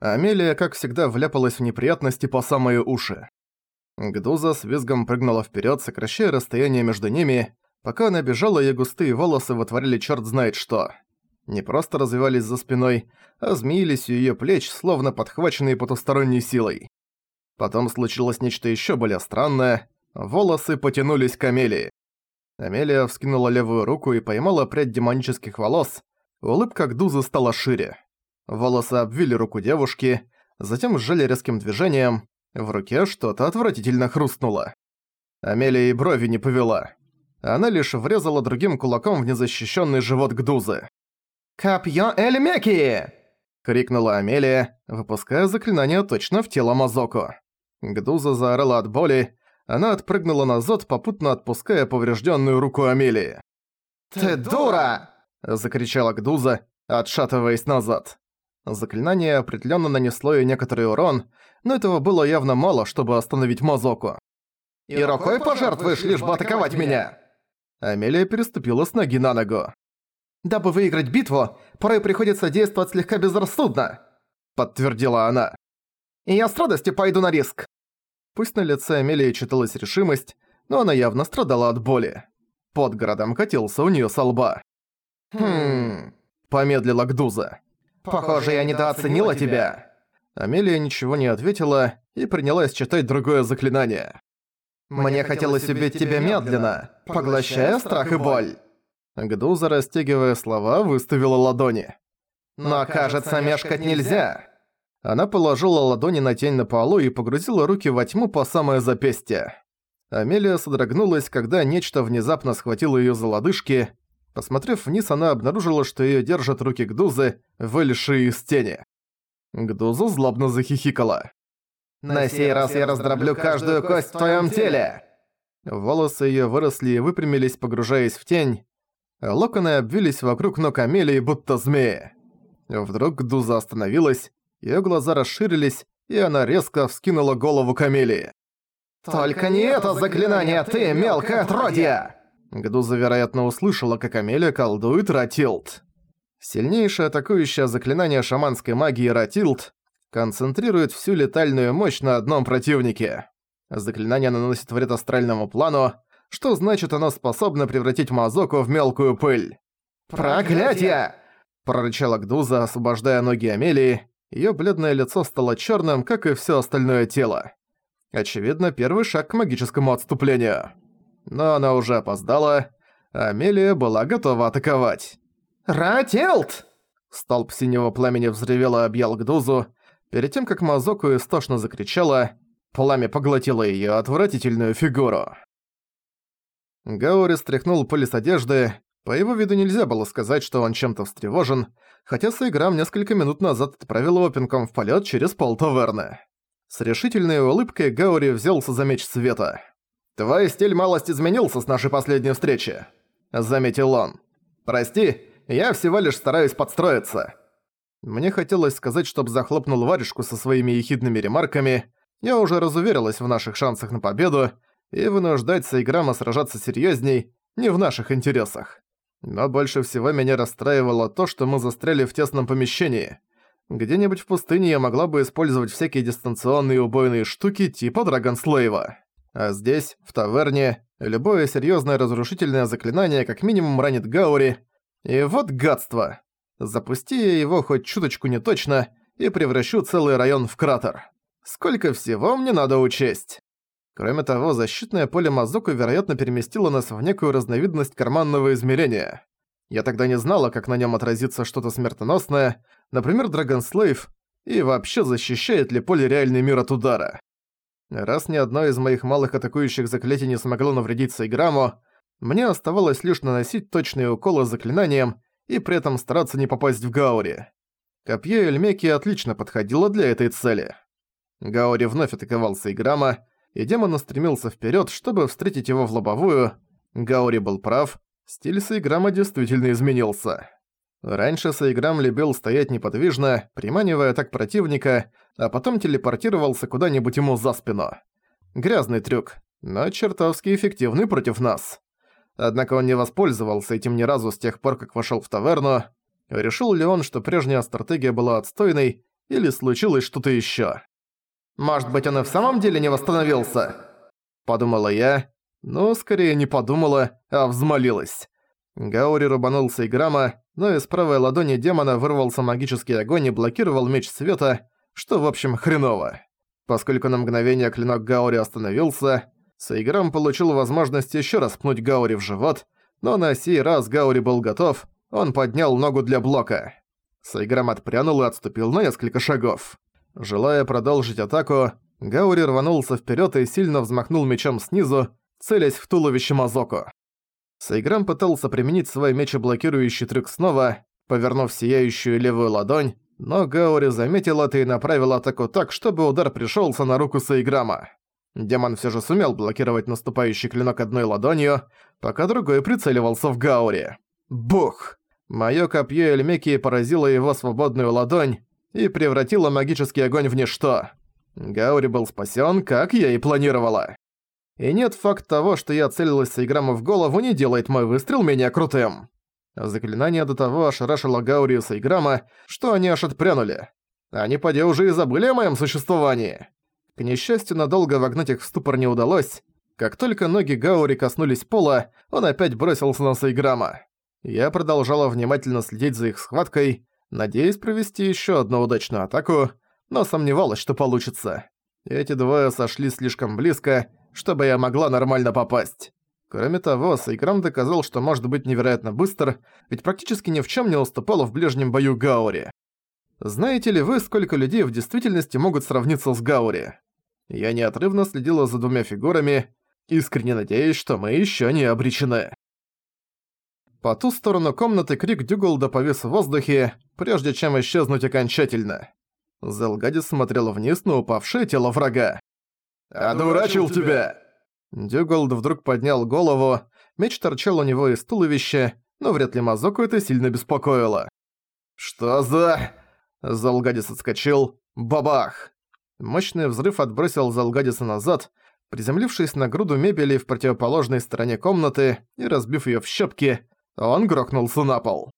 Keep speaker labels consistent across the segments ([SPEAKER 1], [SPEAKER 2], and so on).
[SPEAKER 1] Амелия, как всегда, вляпалась в неприятности по самые уши. Гдуза с визгом прыгнула вперед, сокращая расстояние между ними. Пока она бежала, ее густые волосы вытворили черт знает что. Не просто развивались за спиной, а змеились у ее плеч, словно подхваченные потусторонней силой. Потом случилось нечто еще более странное. Волосы потянулись к Амелии. Амелия вскинула левую руку и поймала прядь демонических волос. Улыбка Гдузы стала шире. Волосы обвили руку девушки, затем сжали резким движением. В руке что-то отвратительно хрустнуло. Амелия и брови не повела. Она лишь врезала другим кулаком в незащищенный живот Гдузы.
[SPEAKER 2] «Копьё Эльмеки!»
[SPEAKER 1] — крикнула Амелия, выпуская заклинание точно в тело Мазоку. Гдуза заорала от боли, она отпрыгнула назад, попутно отпуская поврежденную руку Амелии.
[SPEAKER 2] «Ты дура!»
[SPEAKER 1] — закричала Гдуза, отшатываясь назад. Заклинание определенно нанесло ей некоторый урон, но этого было явно мало, чтобы остановить Мазоку.
[SPEAKER 2] «И рукой пожертвуешь, лишь бы атаковать меня!»
[SPEAKER 1] Амелия переступила с ноги на ногу.
[SPEAKER 2] «Дабы выиграть битву, порой приходится действовать слегка безрассудно»,
[SPEAKER 1] подтвердила она.
[SPEAKER 2] «И я с радостью пойду на риск».
[SPEAKER 1] Пусть на лице Амелии читалась решимость, но она явно страдала от боли. Под городом катился у неё со лба.
[SPEAKER 2] «Хм...»
[SPEAKER 1] – помедлила Гдуза.
[SPEAKER 2] Похоже, я недооценила тебя.
[SPEAKER 1] Амелия ничего не ответила и принялась читать другое заклинание.
[SPEAKER 2] Мне хотелось убить тебя медленно, поглощая страх и боль.
[SPEAKER 1] Гдуза, растягивая слова, выставила ладони.
[SPEAKER 2] Но, кажется, мешкать нельзя.
[SPEAKER 1] Она положила ладони на тень на полу и погрузила руки во тьму по самое запястье. Амелия содрогнулась, когда нечто внезапно схватило её за лодыжки, Посмотрев вниз, она обнаружила, что её держат руки Гдузы, вылезшие из тени. Гдуза злобно захихикала.
[SPEAKER 2] «На сей раз я раздроблю каждую кость в твоём теле!»
[SPEAKER 1] Волосы её выросли и выпрямились, погружаясь в тень. Локоны обвились вокруг ног Амелии, будто змеи. Вдруг Гдуза остановилась, её глаза расширились, и она резко вскинула голову к Амелии.
[SPEAKER 2] «Только не это заклинание, ты, мелкое отродье!»
[SPEAKER 1] Гдуза, вероятно, услышала, как Амелия колдует Ратилд. Сильнейшее атакующее заклинание шаманской магии Ратилд концентрирует всю летальную мощь на одном противнике. Заклинание наносит вред астральному плану, что значит оно способно превратить Мазоку в мелкую пыль.
[SPEAKER 2] «Проклятие!»
[SPEAKER 1] – прорычала Гдуза, освобождая ноги Амелии. Её бледное лицо стало чёрным, как и всё остальное тело. Очевидно, первый шаг к магическому отступлению но она уже опоздала. Амелия была готова атаковать.
[SPEAKER 2] «Ратилд!»
[SPEAKER 1] Столб синего пламени взревел и объял Гдузу. Перед тем, как Мазоку истошно закричала, пламя поглотило её отвратительную фигуру. Гаори стряхнул пыль с одежды. По его виду нельзя было сказать, что он чем-то встревожен, хотя Сайграм несколько минут назад отправил его пинком в полет через пол таверны. С решительной улыбкой Гаори взялся за меч света. «Твой стиль малость изменился с нашей последней встречи», — заметил он. «Прости, я всего лишь стараюсь подстроиться». Мне хотелось сказать, чтоб захлопнул варежку со своими ехидными ремарками. Я уже разуверилась в наших шансах на победу, и вынуждать Сайграма сражаться серьезней не в наших интересах. Но больше всего меня расстраивало то, что мы застряли в тесном помещении. Где-нибудь в пустыне я могла бы использовать всякие дистанционные убойные штуки типа Драгонслейва. А здесь, в таверне, любое серьёзное разрушительное заклинание как минимум ранит Гаури. И вот гадство. Запусти его хоть чуточку не точно и превращу целый район в кратер. Сколько всего мне надо учесть. Кроме того, защитное поле Мазуку, вероятно, переместило нас в некую разновидность карманного измерения. Я тогда не знала, как на нем отразится что-то смертоносное, например, Драгонслейв, и вообще защищает ли поле реальный мир от удара. Раз ни одно из моих малых атакующих заклятий не смогло навредить Сайграму, мне оставалось лишь наносить точные уколы заклинанием и при этом стараться не попасть в Гаури. Копье Эльмеки отлично подходило для этой цели. Гаури вновь атаковал Сайграма, и демон устремился вперед, чтобы встретить его в лобовую. Гаури был прав, стиль Сайграма действительно изменился. Раньше Сайграм любил стоять неподвижно, приманивая так противника, а потом телепортировался куда-нибудь ему за спину. Грязный трюк, но чертовски эффективный против нас. Однако он не воспользовался этим ни разу с тех пор, как вошёл в таверну. Решил ли он, что прежняя стратегия была отстойной, или случилось что-то ещё.
[SPEAKER 2] «Может быть, он и в самом деле не восстановился?»
[SPEAKER 1] Подумала я, но скорее не подумала, а взмолилась. Гаури рубанулся и грамма, но из правой ладони демона вырвался магический огонь и блокировал меч света, что в общем хреново. Поскольку на мгновение клинок Гаури остановился, Сейграм получил возможность еще раз пнуть Гаури в живот, но на сей раз Гаури был готов, он поднял ногу для блока. Сейграм отпрянул и отступил на несколько шагов. Желая продолжить атаку, Гаури рванулся вперед и сильно взмахнул мечом снизу, целясь в туловище Мазоку. Сейграм пытался применить свой мечеблокирующий трюк снова, повернув сияющую левую ладонь, но Гаури заметил это и направил атаку так, чтобы удар пришелся на руку Сейграма. Демон все же сумел блокировать наступающий клинок одной ладонью, пока другой прицеливался в Гаури. Бух! Моё копье Эльмеки поразило его свободную ладонь и превратило магический огонь в ничто. Гаури был спасен, как я и планировала. И нет факт того, что я целилась Сейграму в голову, не делает мой выстрел менее крутым. Заклинание до того ошарашило Гаури и Сейграма, что они аж отпрянули. Они поди уже и забыли о моем существовании. К несчастью, надолго вогнать их в ступор не удалось. Как только ноги Гаури коснулись пола, он опять бросился на Сейграма. Я продолжала внимательно следить за их схваткой, надеясь провести еще одну удачную атаку, но сомневалась, что получится. Эти двое сошли слишком близко, чтобы я могла нормально попасть. Кроме того, Сайграм доказал, что может быть невероятно быстр, ведь практически ни в чем не уступал в ближнем бою Гаури. Знаете ли вы, сколько людей в действительности могут сравниться с Гаури? Я неотрывно следила за двумя фигурами, искренне надеясь, что мы еще не обречены. По ту сторону комнаты крик Дюголда повис в воздухе, прежде чем исчезнуть окончательно. Зелгадис смотрел вниз на упавшее тело врага.
[SPEAKER 2] «Одурачил тебя!»
[SPEAKER 1] Дюголд вдруг поднял голову, меч торчал у него из туловища, но вряд ли Мазоку это сильно беспокоило.
[SPEAKER 2] «Что за...»
[SPEAKER 1] Залгадис отскочил. Бабах! Мощный взрыв отбросил Залгадиса назад, приземлившись на груду мебели в противоположной стороне комнаты и разбив её в щепки, он грохнулся на пол.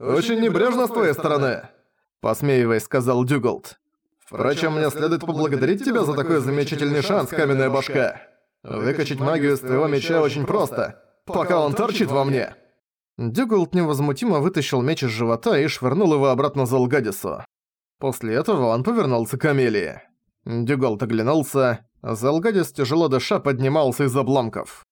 [SPEAKER 2] «Очень небрежно с твоей стороны», —
[SPEAKER 1] посмеиваясь, сказал Дюголд.
[SPEAKER 2] «Впрочем, мне следует поблагодарить тебя за такой замечательный шанс, каменная башка». Выкачать магию из твоего меча очень просто, пока он торчит во мне.
[SPEAKER 1] Дюголд невозмутимо вытащил меч из живота и швырнул его обратно Залгадису. После этого он повернулся к Амелии. Дюголд оглянулся, Залгадис тяжело дыша поднимался из обломков.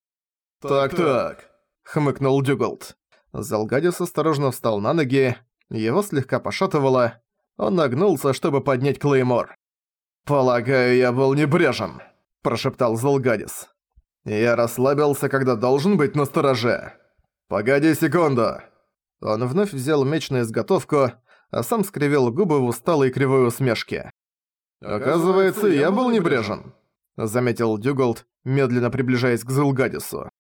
[SPEAKER 2] «Так-так», —
[SPEAKER 1] хмыкнул Дюголд. Залгадис осторожно встал на ноги, его слегка пошатывало, он нагнулся, чтобы поднять Клеймор.
[SPEAKER 2] «Полагаю, я был небрежен»,
[SPEAKER 1] прошептал Залгадис.
[SPEAKER 2] «Я расслабился, когда должен быть настороже. Погоди секунду!»
[SPEAKER 1] Он вновь взял меч на изготовку, а сам скривил губы в усталой кривой усмешке.
[SPEAKER 2] «Оказывается, я был небрежен», —
[SPEAKER 1] заметил Дюголд, медленно приближаясь к Залгадису.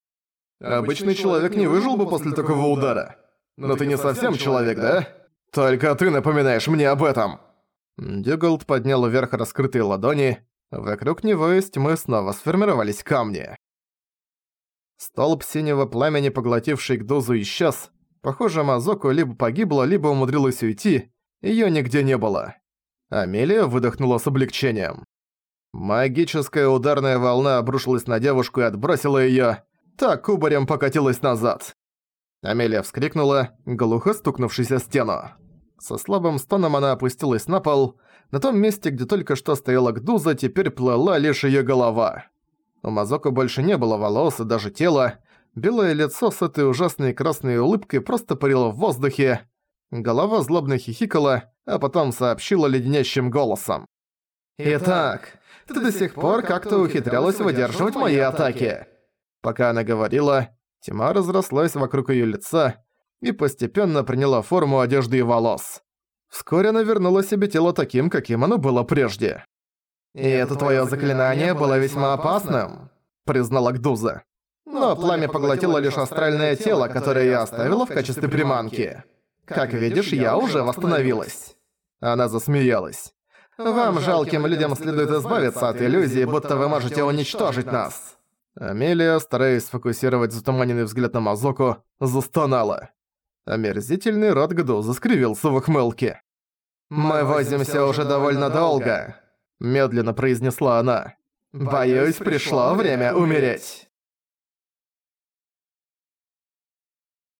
[SPEAKER 2] «Обычный человек не выжил бы после такого удара. Но ты не совсем человек, да? Только ты напоминаешь мне об этом!»
[SPEAKER 1] Дюголд поднял вверх раскрытые ладони, Вокруг него из тьмы снова сформировались камни. Столб синего пламени, поглотивший Гдозу, исчез. Похоже, Мазоку либо погибла, либо умудрилась уйти. Её нигде не было. Амелия выдохнула с облегчением. Магическая ударная волна обрушилась на девушку и отбросила её. Так кубарем покатилась назад. Амелия вскрикнула, глухо стукнувшись о стену. Со слабым стоном она опустилась на пол, на том месте, где только что стояла Гдуза, теперь плыла лишь её голова. У Мазоку больше не было волос и даже тела. Белое лицо с этой ужасной красной улыбкой просто парило в воздухе. Голова злобно хихикала, а потом сообщила леденящим голосом.
[SPEAKER 2] «Итак, ты до сих пор как-то ухитрялась выдерживать мои атаки».
[SPEAKER 1] Пока она говорила, тьма разрослась вокруг её лица и постепенно приняла форму одежды и волос. Вскоре она вернула себе тело таким, каким оно было прежде.
[SPEAKER 2] «И это твое заклинание было весьма опасным», —
[SPEAKER 1] признала Гдуза.
[SPEAKER 2] «Но пламя поглотило лишь астральное тело, которое я оставила в качестве приманки. Как видишь, я уже восстановилась».
[SPEAKER 1] Она засмеялась.
[SPEAKER 2] «Вам, жалким людям, следует избавиться от иллюзии, будто вы можете уничтожить нас».
[SPEAKER 1] Амелия, стараясь сфокусировать затуманенный взгляд на Мазоку, застонала. Омерзительный Гду заскривился в ухмылке. «Мы возимся уже довольно долго», — медленно произнесла она. «Боюсь, пришло время умереть».